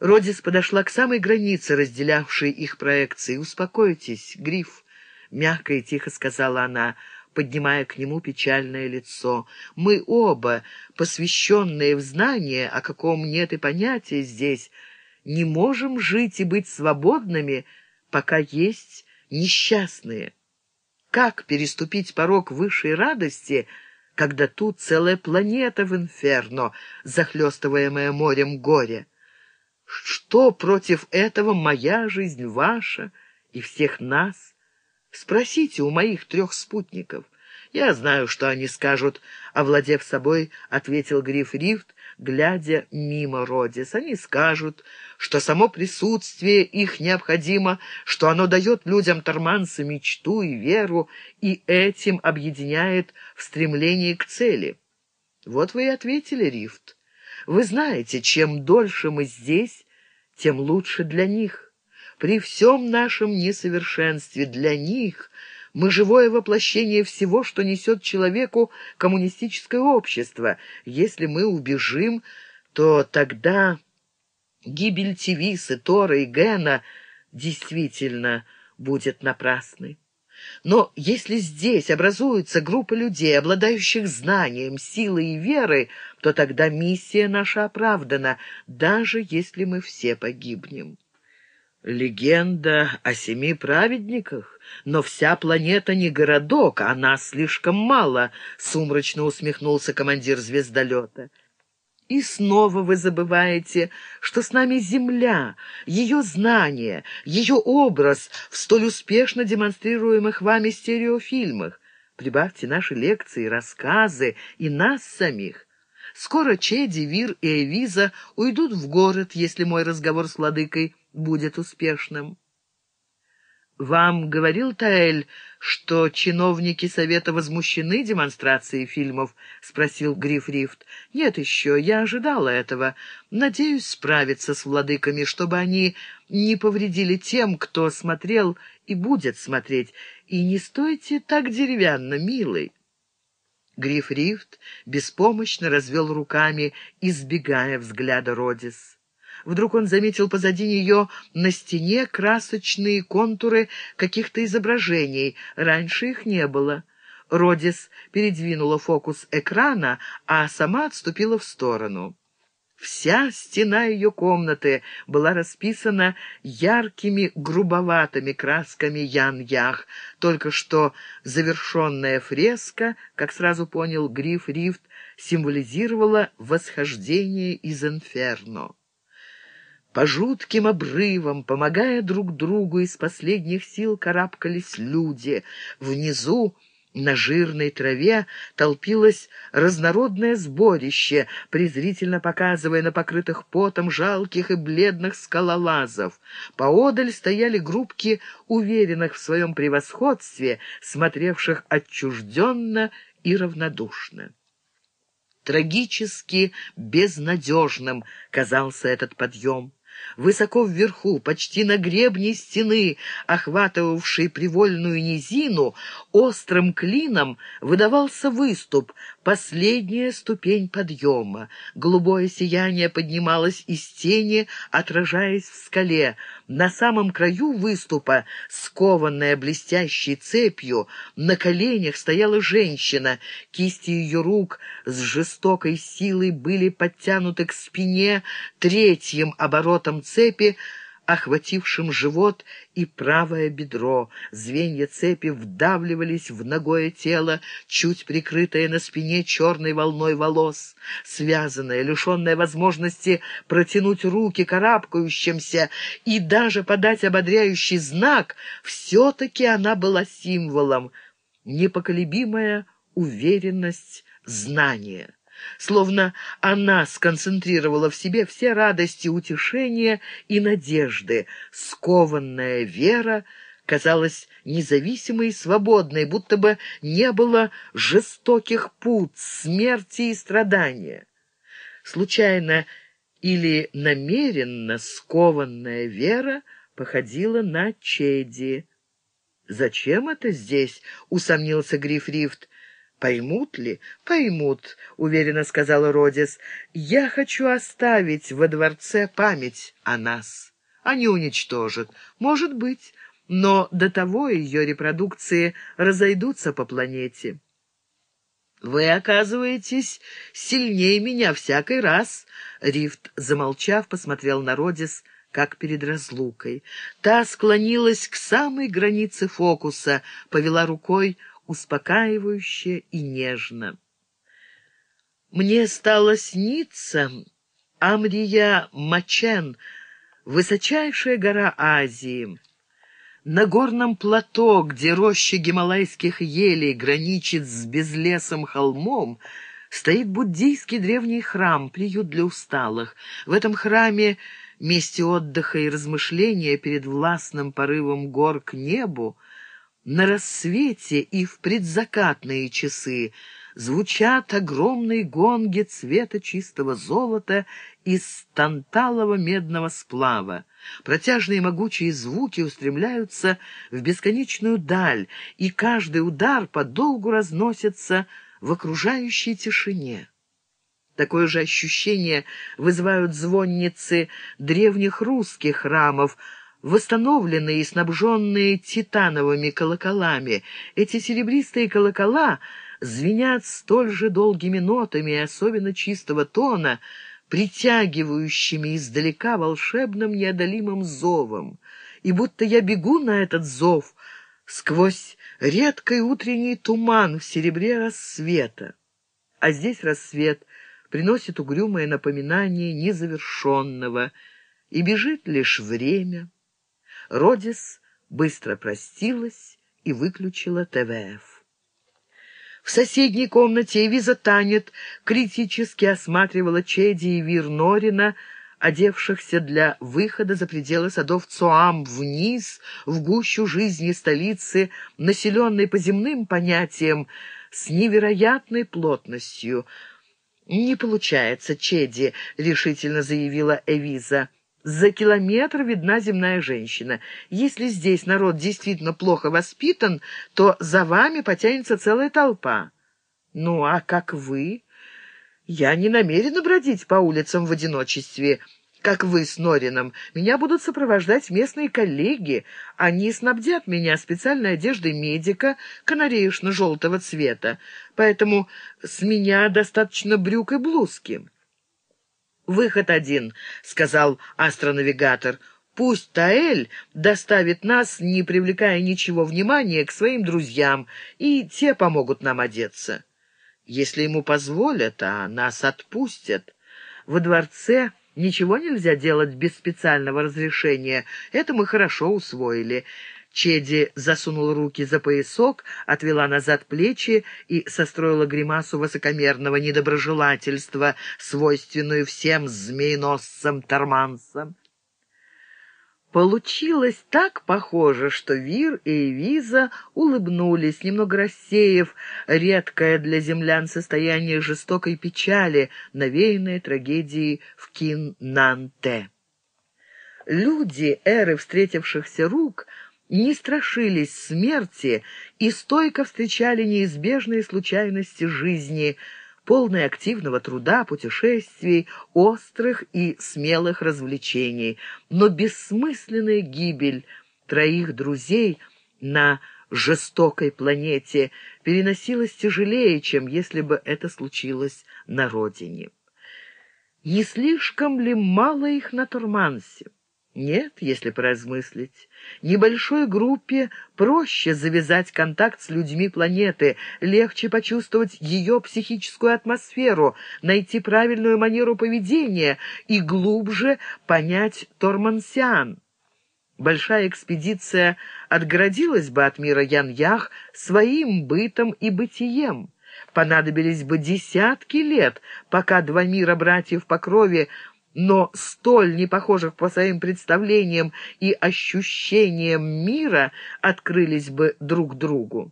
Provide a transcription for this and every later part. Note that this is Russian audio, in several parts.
Родис подошла к самой границе, разделявшей их проекции. «Успокойтесь, Гриф», — мягко и тихо сказала она, поднимая к нему печальное лицо. «Мы оба, посвященные в знание, о каком нет и понятия здесь, не можем жить и быть свободными, пока есть несчастные. Как переступить порог высшей радости, когда тут целая планета в инферно, захлестываемая морем горя?» Что против этого моя жизнь, ваша и всех нас? Спросите у моих трех спутников. Я знаю, что они скажут, овладев собой, ответил Гриф Рифт, глядя мимо Родис. Они скажут, что само присутствие их необходимо, что оно дает людям Торманса мечту и веру, и этим объединяет в стремлении к цели. Вот вы и ответили, Рифт. Вы знаете, чем дольше мы здесь, тем лучше для них. При всем нашем несовершенстве для них мы живое воплощение всего, что несет человеку коммунистическое общество. Если мы убежим, то тогда гибель Тивисы, Тора и Гена действительно будет напрасной. Но если здесь образуется группа людей, обладающих знанием, силой и верой, то тогда миссия наша оправдана, даже если мы все погибнем. Легенда о семи праведниках, но вся планета не городок, а нас слишком мало, сумрачно усмехнулся командир звездолета. И снова вы забываете, что с нами Земля, ее знания, ее образ в столь успешно демонстрируемых вами стереофильмах. Прибавьте наши лекции, рассказы и нас самих. Скоро Чеди, Вир и Эвиза уйдут в город, если мой разговор с владыкой будет успешным. «Вам говорил Таэль, что чиновники Совета возмущены демонстрацией фильмов?» — спросил Гриф Рифт. «Нет еще, я ожидала этого. Надеюсь справиться с владыками, чтобы они не повредили тем, кто смотрел и будет смотреть. И не стойте так деревянно, милый». Гриф Рифт беспомощно развел руками, избегая взгляда Родис. Вдруг он заметил позади нее на стене красочные контуры каких-то изображений. Раньше их не было. Родис передвинула фокус экрана, а сама отступила в сторону. Вся стена ее комнаты была расписана яркими, грубоватыми красками Ян-Ях. Только что завершенная фреска, как сразу понял Гриф Рифт, символизировала восхождение из Инферно. По жутким обрывам, помогая друг другу, из последних сил карабкались люди. Внизу на жирной траве толпилось разнородное сборище, презрительно показывая на покрытых потом жалких и бледных скалолазов. Поодаль стояли группки уверенных в своем превосходстве, смотревших отчужденно и равнодушно. Трагически безнадежным казался этот подъем. Высоко вверху, почти на гребне стены, охватывавшей привольную низину, острым клином выдавался выступ, последняя ступень подъема. Голубое сияние поднималось из тени, отражаясь в скале. На самом краю выступа, скованная блестящей цепью, на коленях стояла женщина. Кисти ее рук с жестокой силой были подтянуты к спине третьим оборотом цепи, охватившим живот и правое бедро. Звенья цепи вдавливались в ногое тело, чуть прикрытое на спине черной волной волос. Связанная, лишенная возможности протянуть руки карабкающимся и даже подать ободряющий знак, все-таки она была символом. Непоколебимая уверенность знания словно она сконцентрировала в себе все радости, утешения и надежды. Скованная вера казалась независимой и свободной, будто бы не было жестоких пут, смерти и страдания. Случайно или намеренно скованная вера походила на Чеди. «Зачем это здесь?» — усомнился Гриф Рифт. «Поймут ли?» «Поймут», — уверенно сказала Родис. «Я хочу оставить во дворце память о нас. Они уничтожат. Может быть, но до того ее репродукции разойдутся по планете». «Вы оказываетесь сильнее меня всякий раз», — Рифт, замолчав, посмотрел на Родис, как перед разлукой. Та склонилась к самой границе фокуса, повела рукой успокаивающе и нежно. Мне стало сниться Амрия Мачен, высочайшая гора Азии. На горном плато, где роща гималайских елей граничит с безлесым холмом, стоит буддийский древний храм, приют для усталых. В этом храме, месте отдыха и размышления перед властным порывом гор к небу, на рассвете и в предзакатные часы звучат огромные гонги цвета чистого золота из танталового медного сплава. Протяжные могучие звуки устремляются в бесконечную даль, и каждый удар подолгу разносится в окружающей тишине. Такое же ощущение вызывают звонницы древних русских храмов, восстановленные и снабженные титановыми колоколами. Эти серебристые колокола звенят столь же долгими нотами особенно чистого тона, притягивающими издалека волшебным неодолимым зовом. И будто я бегу на этот зов сквозь редкий утренний туман в серебре рассвета. А здесь рассвет приносит угрюмое напоминание незавершенного, и бежит лишь время — Родис быстро простилась и выключила ТВФ. В соседней комнате Эвиза Танет критически осматривала Чеди и Вир Норина, одевшихся для выхода за пределы садов Цуам вниз, в гущу жизни столицы, населенной по земным понятиям, с невероятной плотностью. «Не получается, Чеди», — решительно заявила Эвиза. За километр видна земная женщина. Если здесь народ действительно плохо воспитан, то за вами потянется целая толпа. Ну, а как вы? Я не намерена бродить по улицам в одиночестве, как вы с Норином. Меня будут сопровождать местные коллеги. Они снабдят меня специальной одеждой медика, канареюшно-желтого цвета. Поэтому с меня достаточно брюк и блузки». «Выход один», — сказал астронавигатор. «Пусть Таэль доставит нас, не привлекая ничего внимания, к своим друзьям, и те помогут нам одеться. Если ему позволят, а нас отпустят. Во дворце ничего нельзя делать без специального разрешения. Это мы хорошо усвоили». Чеди засунула руки за поясок, отвела назад плечи и состроила гримасу высокомерного недоброжелательства, свойственную всем змееносцам-тормансам. Получилось так похоже, что Вир и Эвиза улыбнулись, немного рассеяв редкое для землян состояние жестокой печали, навеянной трагедией в Кин-Нанте. Люди, эры встретившихся рук — не страшились смерти и стойко встречали неизбежные случайности жизни, полной активного труда, путешествий, острых и смелых развлечений. Но бессмысленная гибель троих друзей на жестокой планете переносилась тяжелее, чем если бы это случилось на родине. Не слишком ли мало их на Турмансе? Нет, если поразмыслить. Небольшой группе проще завязать контакт с людьми планеты, легче почувствовать ее психическую атмосферу, найти правильную манеру поведения и глубже понять Тормансиан. Большая экспедиция отгородилась бы от мира Ян-Ях своим бытом и бытием. Понадобились бы десятки лет, пока два мира братьев по крови но столь непохожих по своим представлениям и ощущениям мира открылись бы друг другу.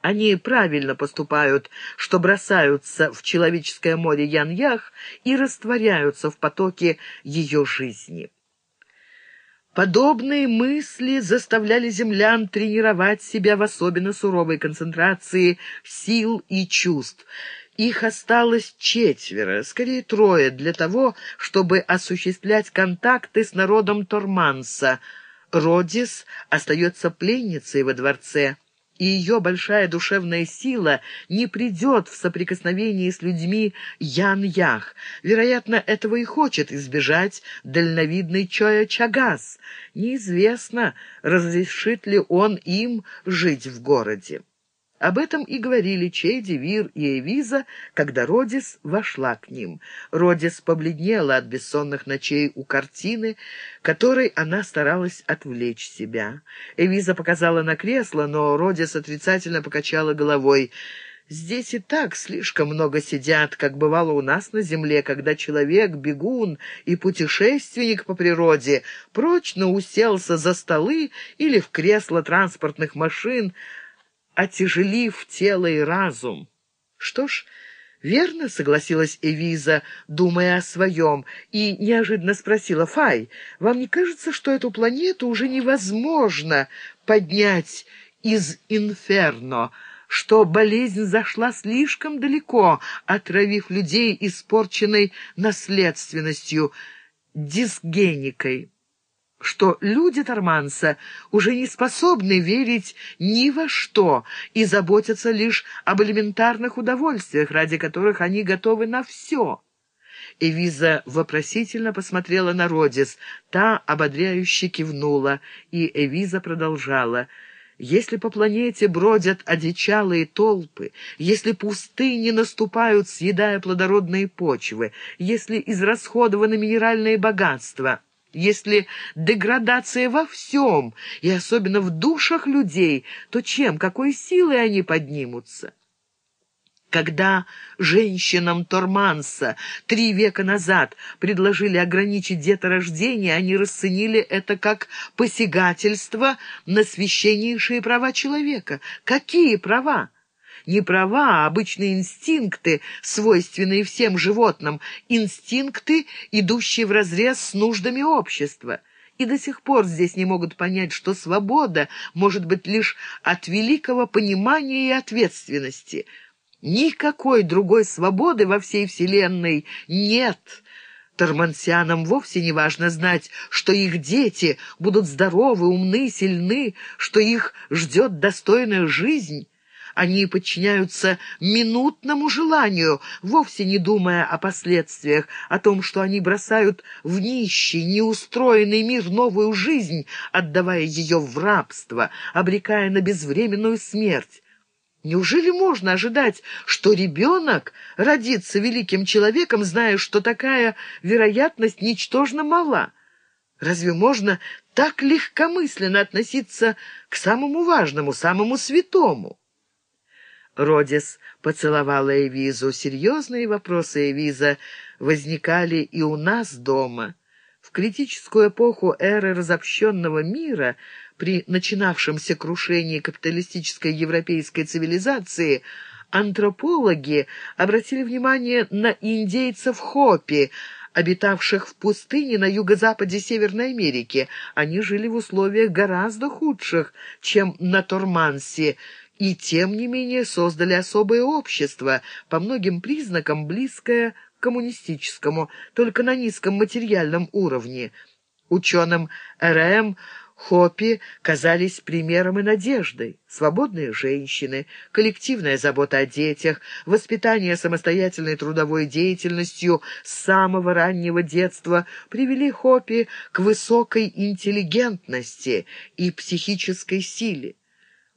Они правильно поступают, что бросаются в человеческое море Ян-Ях и растворяются в потоке ее жизни. Подобные мысли заставляли землян тренировать себя в особенно суровой концентрации сил и чувств. Их осталось четверо, скорее трое, для того, чтобы осуществлять контакты с народом Торманса. Родис остается пленницей во дворце и ее большая душевная сила не придет в соприкосновение с людьми Ян-Ях. Вероятно, этого и хочет избежать дальновидный Чоя Чагас. Неизвестно, разрешит ли он им жить в городе. Об этом и говорили Чейди, Вир и Эвиза, когда Родис вошла к ним. Родис побледнела от бессонных ночей у картины, которой она старалась отвлечь себя. Эвиза показала на кресло, но Родис отрицательно покачала головой. Здесь и так слишком много сидят, как бывало у нас на земле, когда человек, бегун и путешественник по природе прочно уселся за столы или в кресло транспортных машин, отяжелив тело и разум. Что ж, верно, согласилась Эвиза, думая о своем, и неожиданно спросила, «Фай, вам не кажется, что эту планету уже невозможно поднять из инферно?» что болезнь зашла слишком далеко, отравив людей испорченной наследственностью, дисгеникой что люди Торманса уже не способны верить ни во что и заботятся лишь об элементарных удовольствиях, ради которых они готовы на все. Эвиза вопросительно посмотрела на Родис, та ободряюще кивнула, и Эвиза продолжала — если по планете бродят одичалые толпы, если пустыни наступают, съедая плодородные почвы, если израсходованы минеральные богатства, если деградация во всем, и особенно в душах людей, то чем, какой силой они поднимутся? Когда женщинам Торманса три века назад предложили ограничить деторождение, они расценили это как посягательство на священнейшие права человека. Какие права? Не права, а обычные инстинкты, свойственные всем животным, инстинкты, идущие вразрез с нуждами общества. И до сих пор здесь не могут понять, что свобода может быть лишь от великого понимания и ответственности. Никакой другой свободы во всей Вселенной нет. Тормансианам вовсе не важно знать, что их дети будут здоровы, умны, сильны, что их ждет достойная жизнь. Они подчиняются минутному желанию, вовсе не думая о последствиях, о том, что они бросают в нищий, неустроенный мир новую жизнь, отдавая ее в рабство, обрекая на безвременную смерть. Неужели можно ожидать, что ребенок родится великим человеком, зная, что такая вероятность ничтожно мала? Разве можно так легкомысленно относиться к самому важному, самому святому? Родис поцеловала Эвизу. Серьезные вопросы Эвиза возникали и у нас дома. В критическую эпоху эры разобщенного мира, при начинавшемся крушении капиталистической европейской цивилизации, антропологи обратили внимание на индейцев Хопи, обитавших в пустыне на юго-западе Северной Америки. Они жили в условиях гораздо худших, чем на Тормансе, и тем не менее создали особое общество, по многим признакам близкое к коммунистическому, только на низком материальном уровне. Ученым РМ Хопи казались примером и надеждой. Свободные женщины, коллективная забота о детях, воспитание самостоятельной трудовой деятельностью с самого раннего детства привели Хопи к высокой интеллигентности и психической силе.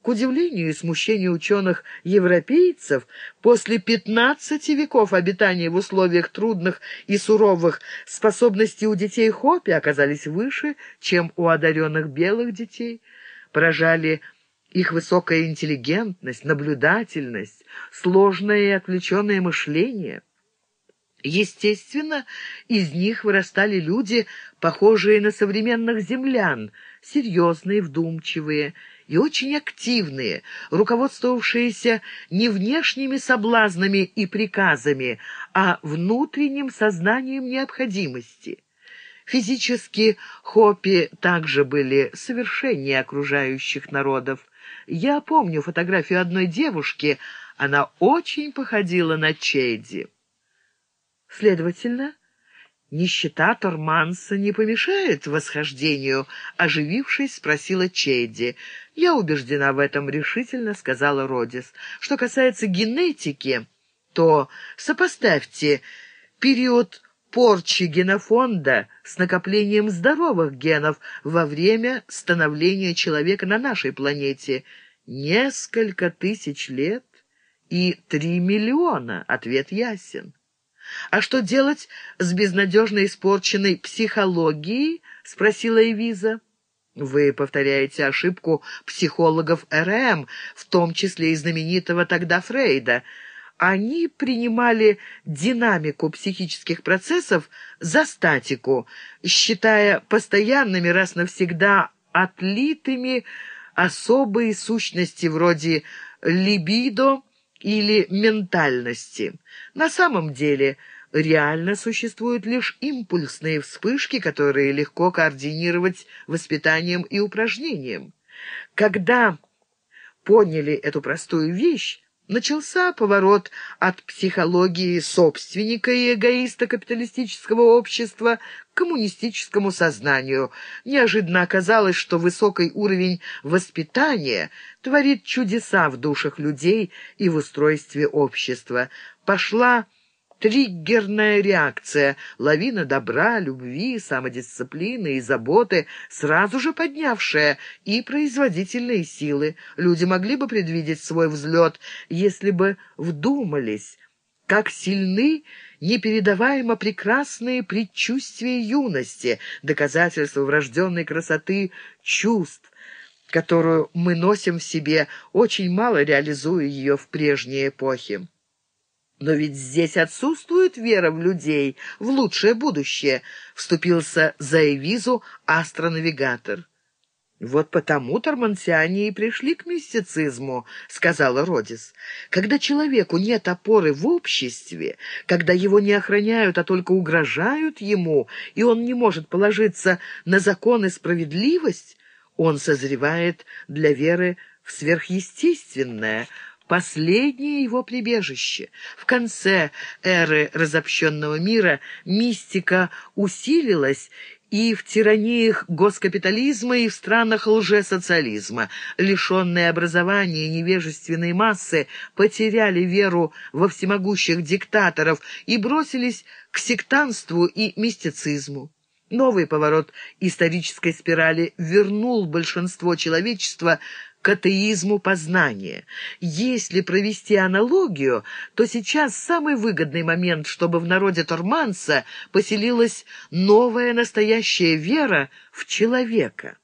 К удивлению и смущению ученых-европейцев, после пятнадцати веков обитания в условиях трудных и суровых способности у детей Хопи оказались выше, чем у одаренных белых детей. Поражали их высокая интеллигентность, наблюдательность, сложное и отвлеченное мышление. Естественно, из них вырастали люди, похожие на современных землян, серьезные, вдумчивые, и очень активные, руководствовавшиеся не внешними соблазнами и приказами, а внутренним сознанием необходимости. Физически Хопи также были совершеннее окружающих народов. Я помню фотографию одной девушки, она очень походила на Чейди. Следовательно, нищета Торманса не помешает восхождению, оживившись, спросила Чейди. Я убеждена в этом решительно, сказала Родис. Что касается генетики, то сопоставьте период порчи генофонда с накоплением здоровых генов во время становления человека на нашей планете. Несколько тысяч лет и три миллиона. Ответ ясен. «А что делать с безнадежно испорченной психологией?» — спросила Эвиза. «Вы повторяете ошибку психологов РМ, в том числе и знаменитого тогда Фрейда. Они принимали динамику психических процессов за статику, считая постоянными раз навсегда отлитыми особые сущности вроде либидо или ментальности. На самом деле реально существуют лишь импульсные вспышки, которые легко координировать воспитанием и упражнением. Когда поняли эту простую вещь, Начался поворот от психологии собственника и эгоиста капиталистического общества к коммунистическому сознанию. Неожиданно оказалось, что высокий уровень воспитания творит чудеса в душах людей и в устройстве общества. Пошла триггерная реакция, лавина добра, любви, самодисциплины и заботы, сразу же поднявшая и производительные силы. Люди могли бы предвидеть свой взлет, если бы вдумались, как сильны непередаваемо прекрасные предчувствия юности, доказательства врожденной красоты чувств, которую мы носим в себе, очень мало реализуя ее в прежние эпохи. «Но ведь здесь отсутствует вера в людей, в лучшее будущее», — вступился за Эвизу астронавигатор. «Вот потому тормансиане и пришли к мистицизму», — сказала Родис. «Когда человеку нет опоры в обществе, когда его не охраняют, а только угрожают ему, и он не может положиться на закон и справедливость, он созревает для веры в сверхъестественное — последнее его прибежище. В конце эры разобщенного мира мистика усилилась и в тираниях госкапитализма, и в странах лжесоциализма. Лишенные образования невежественные массы потеряли веру во всемогущих диктаторов и бросились к сектанству и мистицизму. Новый поворот исторической спирали вернул большинство человечества к атеизму познания. Если провести аналогию, то сейчас самый выгодный момент, чтобы в народе Торманса поселилась новая настоящая вера в человека.